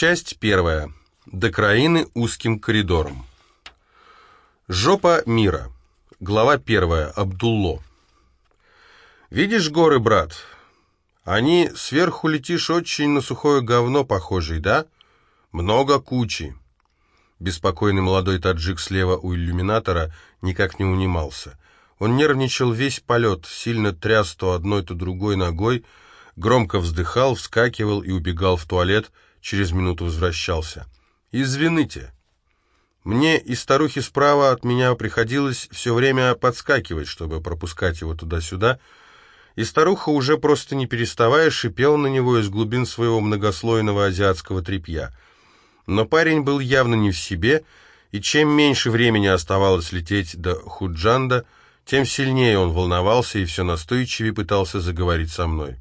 Часть первая. До краины узким коридором. Жопа мира. Глава первая. Абдулло. «Видишь горы, брат? Они сверху летишь очень на сухое говно похожий, да? Много кучи». Беспокойный молодой таджик слева у иллюминатора никак не унимался. Он нервничал весь полет, сильно тряс то одной, то другой ногой, громко вздыхал, вскакивал и убегал в туалет, через минуту возвращался. «Извините». Мне и старухе справа от меня приходилось все время подскакивать, чтобы пропускать его туда-сюда, и старуха уже просто не переставая шипел на него из глубин своего многослойного азиатского тряпья. Но парень был явно не в себе, и чем меньше времени оставалось лететь до Худжанда, тем сильнее он волновался и все настойчивее пытался заговорить со мной.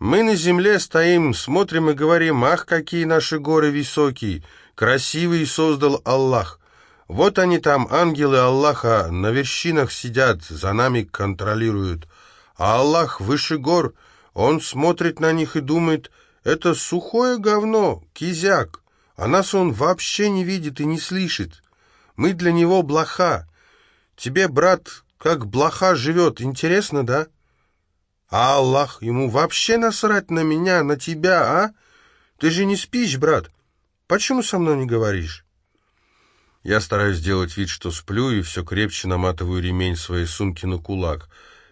Мы на земле стоим, смотрим и говорим, ах, какие наши горы высокие, красивые создал Аллах. Вот они там, ангелы Аллаха, на вершинах сидят, за нами контролируют. А Аллах выше гор, он смотрит на них и думает, это сухое говно, кизяк, а нас он вообще не видит и не слышит. Мы для него блоха. Тебе, брат, как блоха живет, интересно, да?» А Аллах, ему вообще насрать на меня, на тебя, а? Ты же не спишь, брат. Почему со мной не говоришь? Я стараюсь сделать вид, что сплю, и все крепче наматываю ремень своей сумки на кулак.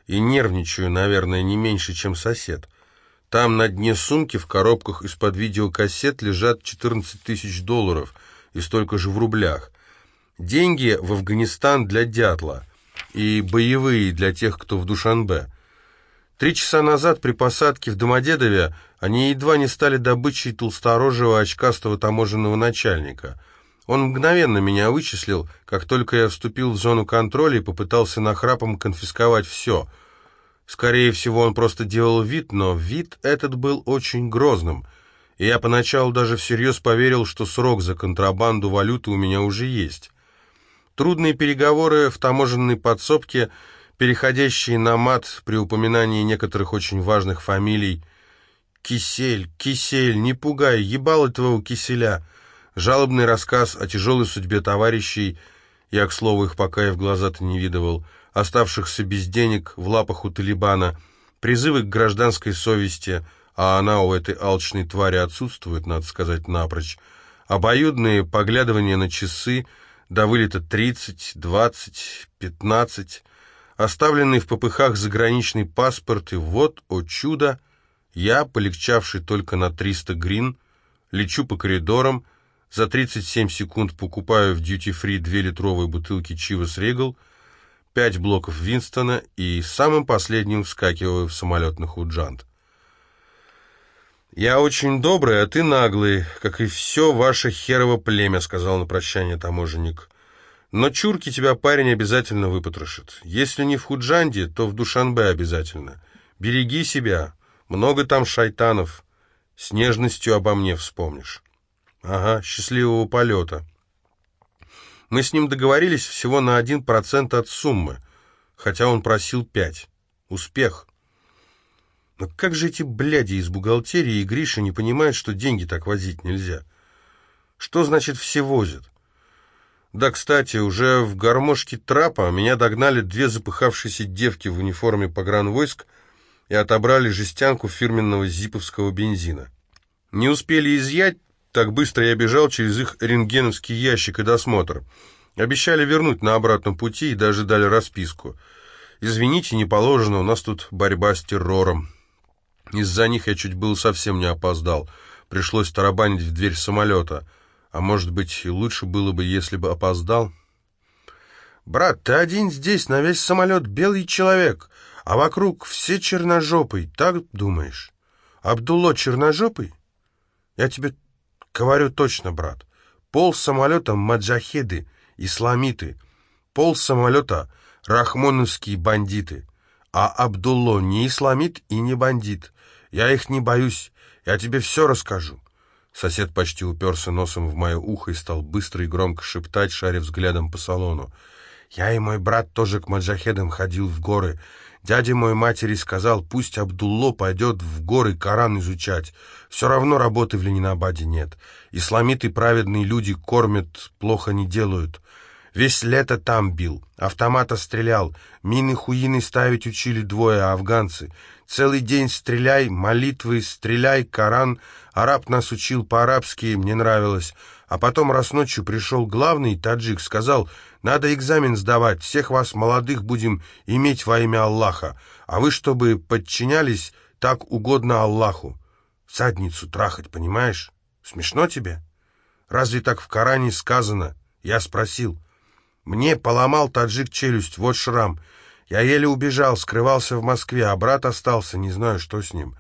И нервничаю, наверное, не меньше, чем сосед. Там на дне сумки в коробках из-под видеокассет лежат 14 тысяч долларов, и столько же в рублях. Деньги в Афганистан для дятла, и боевые для тех, кто в Душанбе. Три часа назад при посадке в Домодедове они едва не стали добычей толсторожего очкастого таможенного начальника. Он мгновенно меня вычислил, как только я вступил в зону контроля и попытался нахрапом конфисковать все. Скорее всего, он просто делал вид, но вид этот был очень грозным, и я поначалу даже всерьез поверил, что срок за контрабанду валюты у меня уже есть. Трудные переговоры в таможенной подсобке – переходящие на мат при упоминании некоторых очень важных фамилий. «Кисель, Кисель, не пугай, ебал твоего Киселя!» Жалобный рассказ о тяжелой судьбе товарищей, я, к слову, их пока и в глаза-то не видывал, оставшихся без денег в лапах у Талибана, призывы к гражданской совести, а она у этой алчной твари отсутствует, надо сказать, напрочь, обоюдные поглядывания на часы, до вылета 30, 20, 15, оставленный в попыхах заграничный паспорт, и вот, о чудо, я, полегчавший только на 300 грин, лечу по коридорам, за 37 секунд покупаю в дьюти-фри две литровые бутылки Чивас Регал, пять блоков Винстона и самым последним вскакиваю в самолет на Худжант. «Я очень добрый, а ты наглый, как и все ваше херово племя», — сказал на прощание таможенник. Но чурки тебя парень обязательно выпотрошит. Если не в Худжанде, то в Душанбе обязательно. Береги себя, много там шайтанов. С нежностью обо мне вспомнишь. Ага, счастливого полета. Мы с ним договорились всего на один процент от суммы, хотя он просил пять. Успех. Но как же эти бляди из бухгалтерии и Гриша не понимают, что деньги так возить нельзя? Что значит «все возят»? Да, кстати, уже в гармошке трапа меня догнали две запыхавшиеся девки в униформе погранвойск и отобрали жестянку фирменного зиповского бензина. Не успели изъять, так быстро я бежал через их рентгеновский ящик и досмотр. Обещали вернуть на обратном пути и даже дали расписку. «Извините, не положено, у нас тут борьба с террором». Из-за них я чуть было совсем не опоздал. Пришлось тарабанить в дверь самолета — а может быть, лучше было бы, если бы опоздал? «Брат, ты один здесь, на весь самолет белый человек, а вокруг все черножопый, так думаешь? Абдулло черножопый? Я тебе говорю точно, брат. Пол самолета маджахеды, исламиты, пол самолета рахмоновские бандиты, а Абдулло не исламит и не бандит. Я их не боюсь, я тебе все расскажу. Сосед почти уперся носом в мое ухо и стал быстро и громко шептать, шаря взглядом по салону. «Я и мой брат тоже к маджахедам ходил в горы. Дядя мой матери сказал, пусть Абдулло пойдет в горы Коран изучать. Все равно работы в Ленинабаде нет. Исламиты праведные люди кормят, плохо не делают. Весь лето там бил, автомата стрелял, мины-хуины ставить учили двое афганцы. Целый день стреляй, молитвы, стреляй, Коран. Араб нас учил по-арабски, мне нравилось. А потом раз ночью пришел главный таджик, сказал, надо экзамен сдавать, всех вас, молодых, будем иметь во имя Аллаха, а вы, чтобы подчинялись, так угодно Аллаху. Садницу трахать, понимаешь? Смешно тебе? Разве так в Коране сказано? Я спросил. Мне поломал таджик челюсть, вот шрам. Я еле убежал, скрывался в Москве, а брат остался, не знаю, что с ним.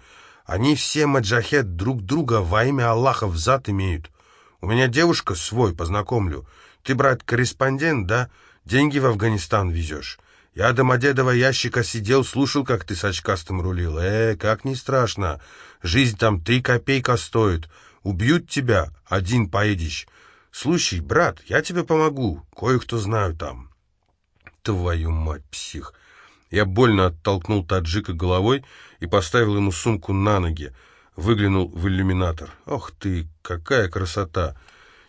Они все маджахет друг друга во имя Аллаха взад имеют. У меня девушка свой, познакомлю. Ты, брат, корреспондент, да? Деньги в Афганистан везешь. Я до Модедова ящика сидел, слушал, как ты с очкастым рулил. Э, как не страшно. Жизнь там три копейка стоит. Убьют тебя, один поедешь. Слушай, брат, я тебе помогу. Кое-кто знаю там. Твою мать, псих. Я больно оттолкнул таджика головой и поставил ему сумку на ноги выглянул в иллюминатор. «Ох ты, какая красота!»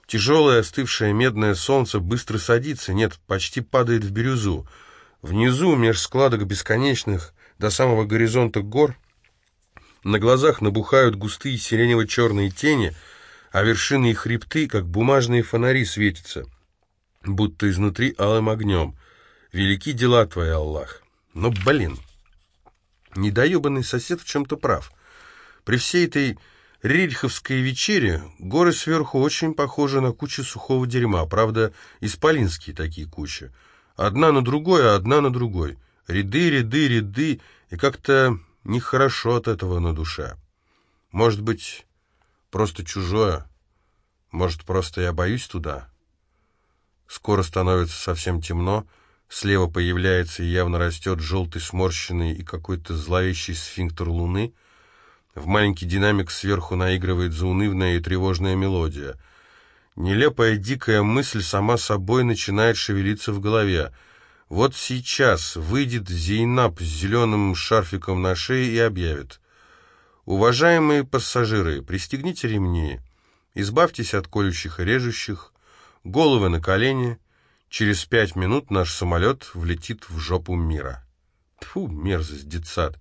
Тяжелое остывшее медное солнце быстро садится, нет, почти падает в бирюзу. Внизу, меж складок бесконечных, до самого горизонта гор, на глазах набухают густые сиренево-черные тени, а вершины и хребты, как бумажные фонари, светятся, будто изнутри алым огнем. Велики дела твои, Аллах. Но, блин, недоебанный сосед в чем-то прав. При всей этой рильховской вечере горы сверху очень похожи на кучу сухого дерьма, правда, исполинские такие кучи. Одна на другой, а одна на другой. Ряды, ряды, ряды, и как-то нехорошо от этого на душе. Может быть, просто чужое? Может, просто я боюсь туда? Скоро становится совсем темно, слева появляется и явно растет желтый сморщенный и какой-то зловещий сфинктер луны — в маленький динамик сверху наигрывает заунывная и тревожная мелодия. Нелепая дикая мысль сама собой начинает шевелиться в голове. Вот сейчас выйдет Зейнаб с зеленым шарфиком на шее и объявит. «Уважаемые пассажиры, пристегните ремни, избавьтесь от колющих и режущих, головы на колени. Через пять минут наш самолет влетит в жопу мира». Тьфу, мерзость, детсад.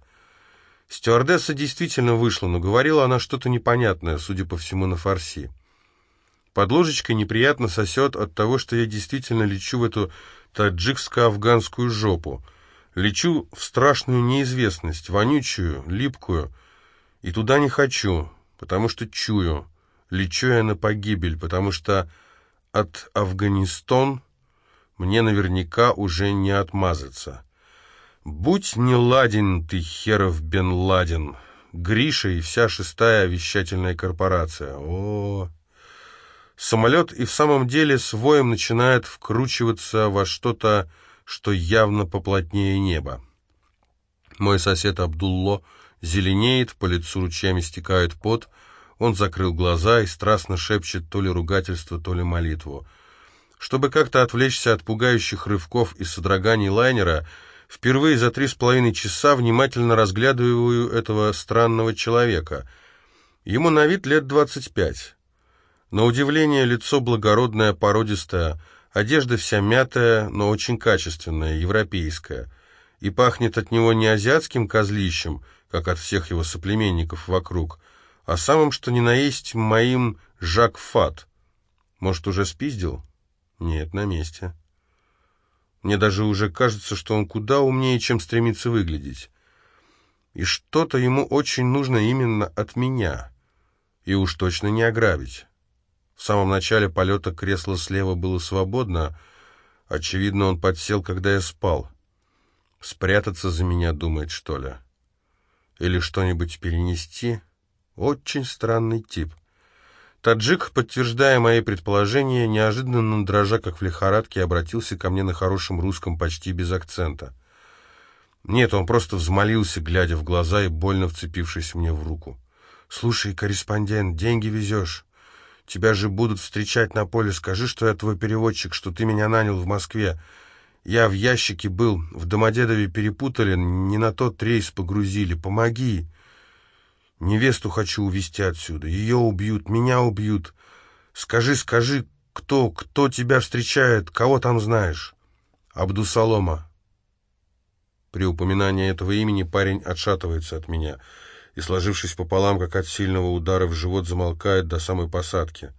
Стюардесса действительно вышла, но говорила она что-то непонятное, судя по всему, на фарси. Под ложечкой неприятно сосет от того, что я действительно лечу в эту таджикско-афганскую жопу. Лечу в страшную неизвестность, вонючую, липкую. И туда не хочу, потому что чую. Лечу я на погибель, потому что от Афганистан мне наверняка уже не отмазаться. «Будь не ладен ты, херов Бен Ладен, Гриша и вся шестая вещательная корпорация. О, Самолет и в самом деле с воем начинает вкручиваться во что-то, что явно поплотнее неба. Мой сосед Абдулло зеленеет, по лицу ручьями стекает пот, он закрыл глаза и страстно шепчет то ли ругательство, то ли молитву. Чтобы как-то отвлечься от пугающих рывков и содроганий лайнера, Впервые за три с половиной часа внимательно разглядываю этого странного человека. Ему на вид лет двадцать пять. На удивление лицо благородное, породистое, одежда вся мятая, но очень качественная, европейская. И пахнет от него не азиатским козлищем, как от всех его соплеменников вокруг, а самым, что ни на есть, моим Жак Фат. Может, уже спиздил? Нет, на месте. Мне даже уже кажется, что он куда умнее, чем стремится выглядеть. И что-то ему очень нужно именно от меня. И уж точно не ограбить. В самом начале полета кресло слева было свободно. Очевидно, он подсел, когда я спал. Спрятаться за меня, думает, что ли? Или что-нибудь перенести? Очень странный тип. Таджик, подтверждая мои предположения, неожиданно дрожа, как в лихорадке, обратился ко мне на хорошем русском почти без акцента. Нет, он просто взмолился, глядя в глаза и больно вцепившись мне в руку. «Слушай, корреспондент, деньги везешь. Тебя же будут встречать на поле. Скажи, что я твой переводчик, что ты меня нанял в Москве. Я в ящике был, в Домодедове перепутали, не на тот рейс погрузили. Помоги. Невесту хочу увезти отсюда. Ее убьют, меня убьют. Скажи, скажи, кто, кто тебя встречает, кого там знаешь? Абдусалома. При упоминании этого имени парень отшатывается от меня и, сложившись пополам, как от сильного удара в живот, замолкает до самой посадки.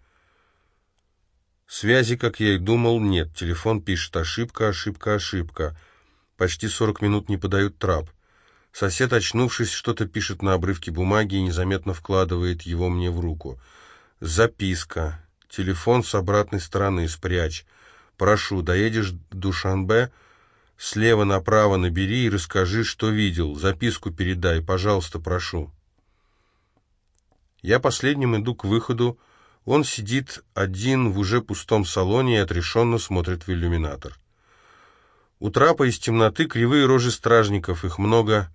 Связи, как я и думал, нет. Телефон пишет «ошибка, ошибка, ошибка». Почти сорок минут не подают трап. Сосед, очнувшись, что-то пишет на обрывке бумаги и незаметно вкладывает его мне в руку. Записка. Телефон с обратной стороны спрячь. Прошу, доедешь до Душанбе, слева направо набери и расскажи, что видел. Записку передай, пожалуйста, прошу. Я последним иду к выходу, он сидит один в уже пустом салоне и отрешенно смотрит в иллюминатор. У трапа из темноты кривые рожи стражников, их много,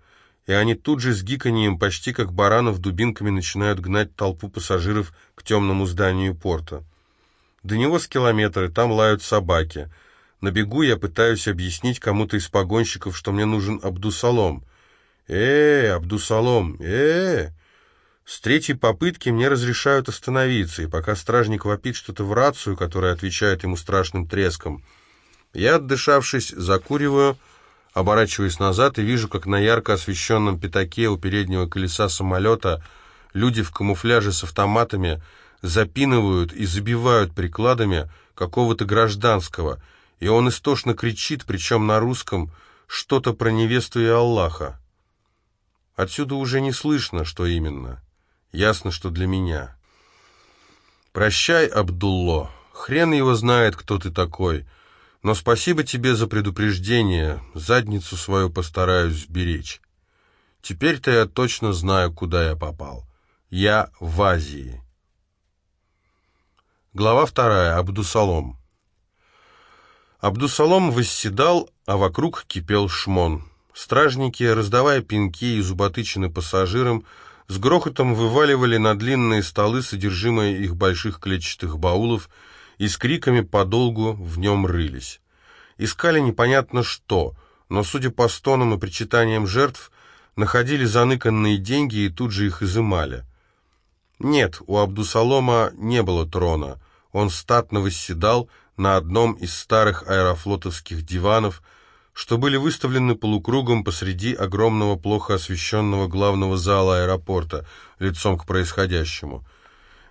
и они тут же с гиканьем, почти как баранов, дубинками начинают гнать толпу пассажиров к темному зданию порта. До него с километры, там лают собаки. На бегу я пытаюсь объяснить кому-то из погонщиков, что мне нужен Абдусалом. «Э, Абдусалом, э, -э с третьей попытки мне разрешают остановиться, и пока стражник вопит что-то в рацию, которая отвечает ему страшным треском, я, отдышавшись, закуриваю, оборачиваюсь назад и вижу, как на ярко освещенном пятаке у переднего колеса самолета люди в камуфляже с автоматами запинывают и забивают прикладами какого-то гражданского, и он истошно кричит, причем на русском, что-то про невесту и Аллаха. Отсюда уже не слышно, что именно. Ясно, что для меня. Прощай, Абдулло. Хрен его знает, кто ты такой. Но спасибо тебе за предупреждение. Задницу свою постараюсь сберечь. Теперь-то я точно знаю, куда я попал. Я в Азии. Глава вторая. Абдусалом. Абдусалом восседал, а вокруг кипел шмон. Стражники, раздавая пинки и зуботычины пассажирам, с грохотом вываливали на длинные столы содержимое их больших клетчатых баулов и с криками подолгу в нем рылись. Искали непонятно что, но, судя по стонам и причитаниям жертв, находили заныканные деньги и тут же их изымали. Нет, у Абдусалома не было трона. Он статно восседал на одном из старых аэрофлотовских диванов, что были выставлены полукругом посреди огромного плохо освещенного главного зала аэропорта, лицом к происходящему.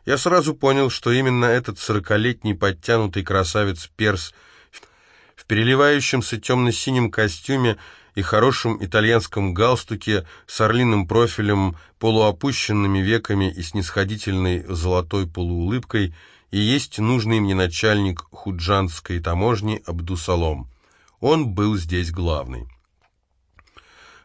Я сразу понял, что именно этот сорокалетний подтянутый красавец-перс в переливающемся темно-синем костюме и хорошем итальянском галстуке с орлиным профилем, полуопущенными веками и снисходительной золотой полуулыбкой и есть нужный мне начальник худжанской таможни Абдусалом. Он был здесь главный.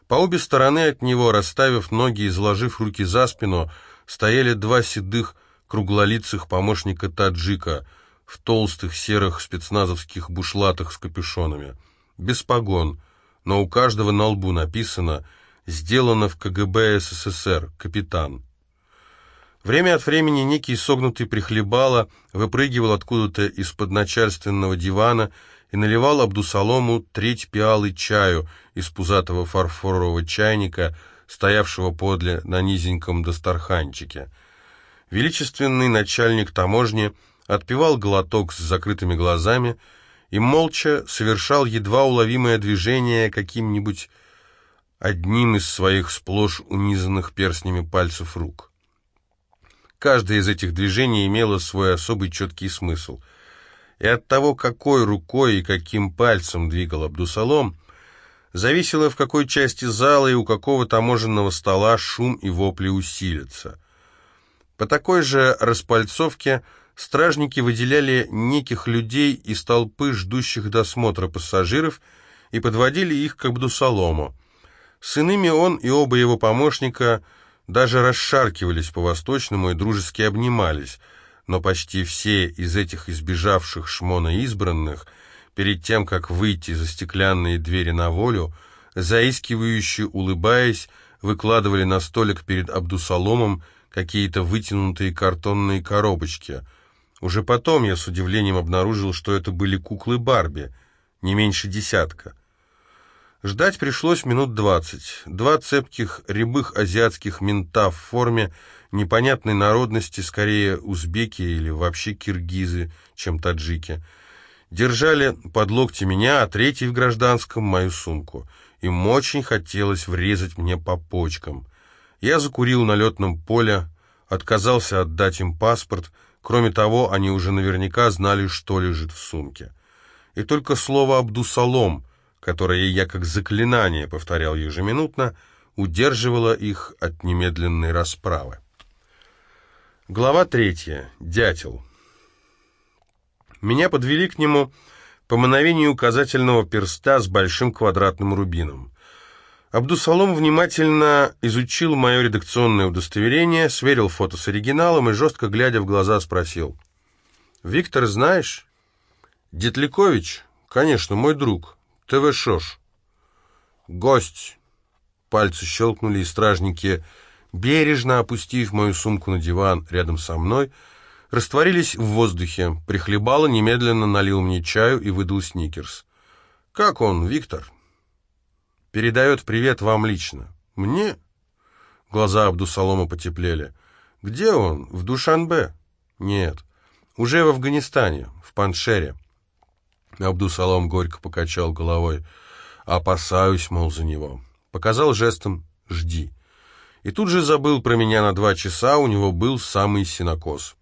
По обе стороны от него, расставив ноги и заложив руки за спину, стояли два седых, круглолицых помощника таджика в толстых серых спецназовских бушлатах с капюшонами. Без погон, но у каждого на лбу написано «Сделано в КГБ СССР, капитан». Время от времени некий согнутый прихлебало выпрыгивал откуда-то из-под начальственного дивана и наливал Абдусалому треть пиалы чаю из пузатого фарфорового чайника, стоявшего подле на низеньком достарханчике. Величественный начальник таможни отпивал глоток с закрытыми глазами и молча совершал едва уловимое движение каким-нибудь одним из своих сплошь унизанных перстнями пальцев рук. Каждое из этих движений имело свой особый четкий смысл — и от того, какой рукой и каким пальцем двигал Абдусалом, зависело, в какой части зала и у какого таможенного стола шум и вопли усилятся. По такой же распальцовке стражники выделяли неких людей из толпы ждущих досмотра пассажиров и подводили их к Абдусалому. С иными он и оба его помощника даже расшаркивались по-восточному и дружески обнимались – но почти все из этих избежавших шмона избранных, перед тем, как выйти за стеклянные двери на волю, заискивающе улыбаясь, выкладывали на столик перед Абдусаломом какие-то вытянутые картонные коробочки. Уже потом я с удивлением обнаружил, что это были куклы Барби. не меньше десятка. Ждать пришлось минут двадцать. Два цепких, рябых азиатских мента в форме непонятной народности, скорее узбеки или вообще киргизы, чем таджики, держали под локти меня, а третий в гражданском мою сумку. Им очень хотелось врезать мне по почкам. Я закурил на летном поле, отказался отдать им паспорт. Кроме того, они уже наверняка знали, что лежит в сумке. И только слово «Абдусалом» которое я как заклинание повторял ежеминутно, удерживало их от немедленной расправы. Глава третья. Дятел. Меня подвели к нему по мановению указательного перста с большим квадратным рубином. Абдусалом внимательно изучил мое редакционное удостоверение, сверил фото с оригиналом и, жестко глядя в глаза, спросил. «Виктор знаешь?» «Детлякович?» «Конечно, мой друг. ТВ Шош. Гость. Пальцы щелкнули, и стражники, бережно опустив мою сумку на диван рядом со мной, растворились в воздухе. Прихлебало, немедленно налил мне чаю и выдал сникерс. «Как он, Виктор?» «Передает привет вам лично». «Мне?» Глаза Абдусалома потеплели. «Где он? В Душанбе?» «Нет. Уже в Афганистане, в Паншере». Абдусалом горько покачал головой. «Опасаюсь, мол, за него». Показал жестом «Жди». И тут же забыл про меня на два часа, у него был самый синокос.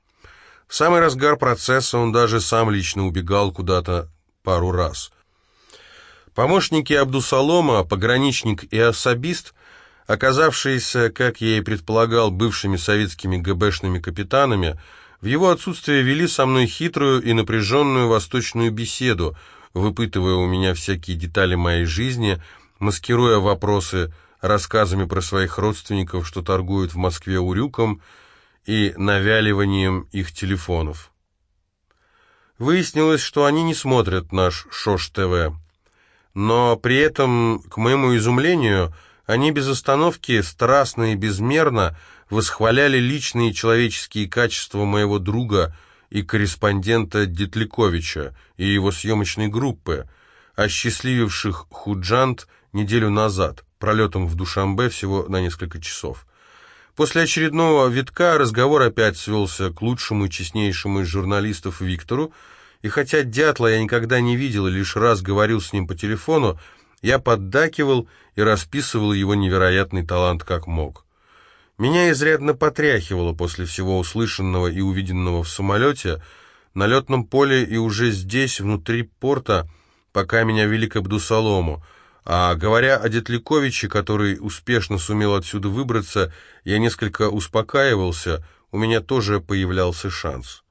В самый разгар процесса он даже сам лично убегал куда-то пару раз. Помощники Абдусалома, пограничник и особист, оказавшиеся, как я и предполагал, бывшими советскими ГБшными капитанами, в его отсутствие вели со мной хитрую и напряженную восточную беседу, выпытывая у меня всякие детали моей жизни, маскируя вопросы рассказами про своих родственников, что торгуют в Москве урюком, и навяливанием их телефонов. Выяснилось, что они не смотрят наш ШОШ-ТВ, но при этом, к моему изумлению, они без остановки, страстно и безмерно восхваляли личные человеческие качества моего друга и корреспондента Детляковича и его съемочной группы, осчастлививших Худжант неделю назад, пролетом в Душамбе всего на несколько часов. После очередного витка разговор опять свелся к лучшему и честнейшему из журналистов Виктору, и хотя Дятла я никогда не видел и лишь раз говорил с ним по телефону, я поддакивал и расписывал его невероятный талант как мог. Меня изрядно потряхивало после всего услышанного и увиденного в самолете, на летном поле и уже здесь, внутри порта, пока меня вели к Абдусалому. А говоря о Детляковиче, который успешно сумел отсюда выбраться, я несколько успокаивался, у меня тоже появлялся шанс.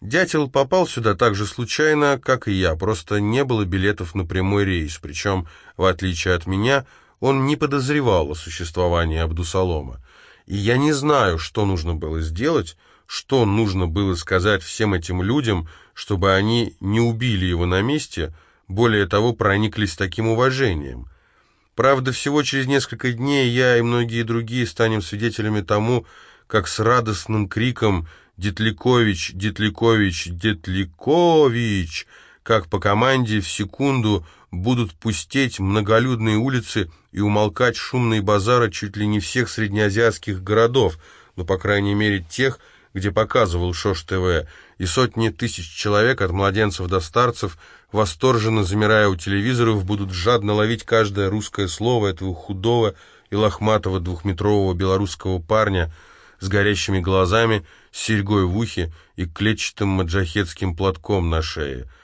Дятел попал сюда так же случайно, как и я, просто не было билетов на прямой рейс, причем, в отличие от меня, он не подозревал о существовании Абдусалома. И я не знаю, что нужно было сделать, что нужно было сказать всем этим людям, чтобы они не убили его на месте, более того, прониклись таким уважением. Правда, всего через несколько дней я и многие другие станем свидетелями тому, как с радостным криком «Детлякович! Детлякович! Детлякович!» как по команде в секунду будут пустеть многолюдные улицы и умолкать шумные базары чуть ли не всех среднеазиатских городов, но, по крайней мере, тех, где показывал ШОШ-ТВ, и сотни тысяч человек, от младенцев до старцев, восторженно замирая у телевизоров, будут жадно ловить каждое русское слово этого худого и лохматого двухметрового белорусского парня с горящими глазами, с серьгой в ухе и клетчатым маджахетским платком на шее –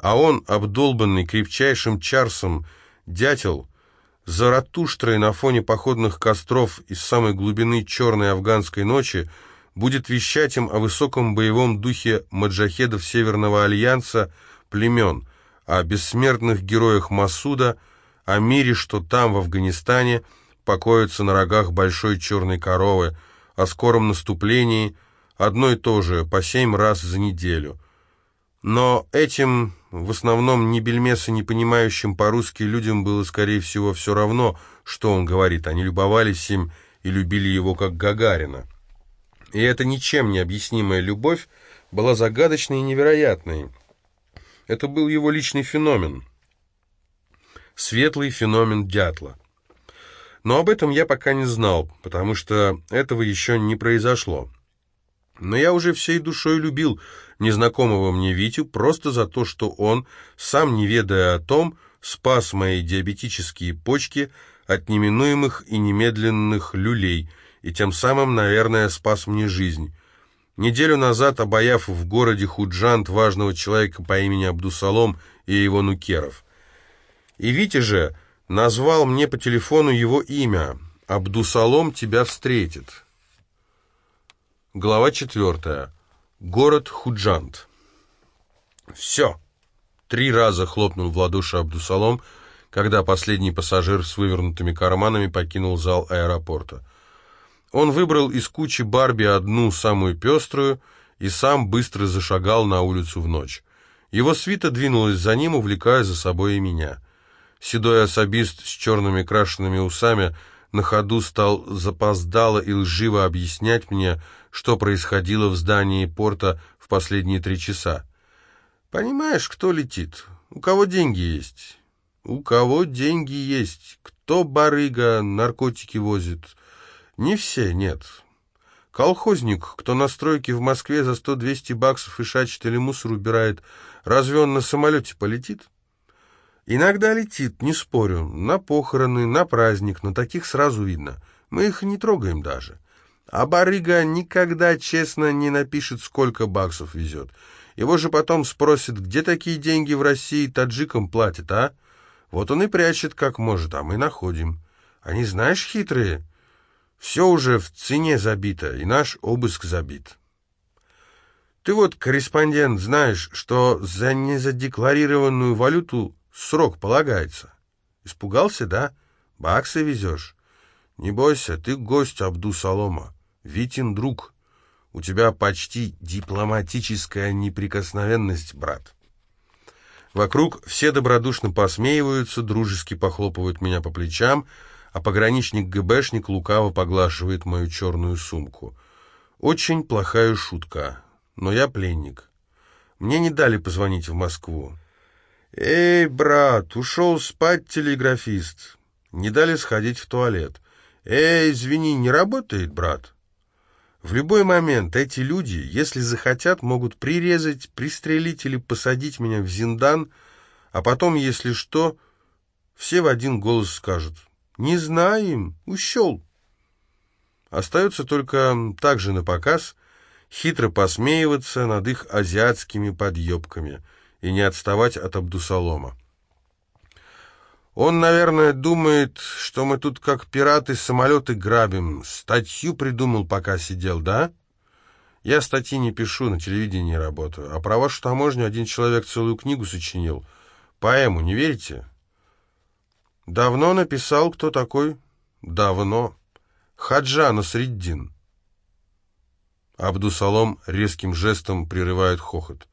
а он, обдолбанный крепчайшим чарсом, дятел, заратуштрой на фоне походных костров из самой глубины черной афганской ночи, будет вещать им о высоком боевом духе маджахедов Северного Альянса племен, о бессмертных героях Масуда, о мире, что там, в Афганистане, покоятся на рогах большой черной коровы, о скором наступлении, одно и то же, по семь раз за неделю. Но этим в основном ни бельмеса, не понимающим по-русски людям было, скорее всего, все равно, что он говорит. Они любовались им и любили его как Гагарина. И эта ничем не объяснимая любовь была загадочной и невероятной. Это был его личный феномен, Светлый феномен дятла. Но об этом я пока не знал, потому что этого еще не произошло. Но я уже всей душой любил незнакомого мне Витю просто за то, что он, сам не ведая о том, спас мои диабетические почки от неминуемых и немедленных люлей, и тем самым, наверное, спас мне жизнь. Неделю назад, обаяв в городе Худжант важного человека по имени Абдусалом и его нукеров. И Витя же назвал мне по телефону его имя. «Абдусалом тебя встретит». Глава четвертая. Город Худжант. «Все!» Три раза хлопнул в ладоши Абдусалом, когда последний пассажир с вывернутыми карманами покинул зал аэропорта. Он выбрал из кучи Барби одну, самую пеструю, и сам быстро зашагал на улицу в ночь. Его свита двинулась за ним, увлекая за собой и меня. Седой особист с черными крашенными усами на ходу стал запоздало и лживо объяснять мне, что происходило в здании порта в последние три часа. «Понимаешь, кто летит? У кого деньги есть? У кого деньги есть? Кто барыга наркотики возит? Не все, нет. Колхозник, кто на стройке в Москве за сто-двести баксов и шачет или мусор убирает, разве он на самолете полетит?» Иногда летит, не спорю, на похороны, на праздник, но таких сразу видно. Мы их не трогаем даже. А барыга никогда честно не напишет, сколько баксов везет. Его же потом спросят, где такие деньги в России таджикам платят, а? Вот он и прячет, как может, а мы находим. Они, знаешь, хитрые. Все уже в цене забито, и наш обыск забит. Ты вот, корреспондент, знаешь, что за незадекларированную валюту срок полагается. Испугался, да? Баксы везешь? Не бойся, ты гость Абду-Салома. Витин друг. У тебя почти дипломатическая неприкосновенность, брат. Вокруг все добродушно посмеиваются, дружески похлопывают меня по плечам, а пограничник-ГБшник лукаво поглаживает мою черную сумку. Очень плохая шутка, но я пленник. Мне не дали позвонить в Москву. «Эй, брат, ушел спать телеграфист. Не дали сходить в туалет. Эй, извини, не работает, брат?» В любой момент эти люди, если захотят, могут прирезать, пристрелить или посадить меня в зиндан, а потом, если что, все в один голос скажут «Не знаем, ущел». Остается только также на показ хитро посмеиваться над их азиатскими подъебками и не отставать от Абдусалома. Он, наверное, думает, что мы тут как пираты самолеты грабим. Статью придумал, пока сидел, да? Я статьи не пишу, на телевидении работаю. А про вашу таможню один человек целую книгу сочинил. Поэму, не верите? Давно написал, кто такой? Давно. Хаджа Насреддин. Абдусалом резким жестом прерывает хохот.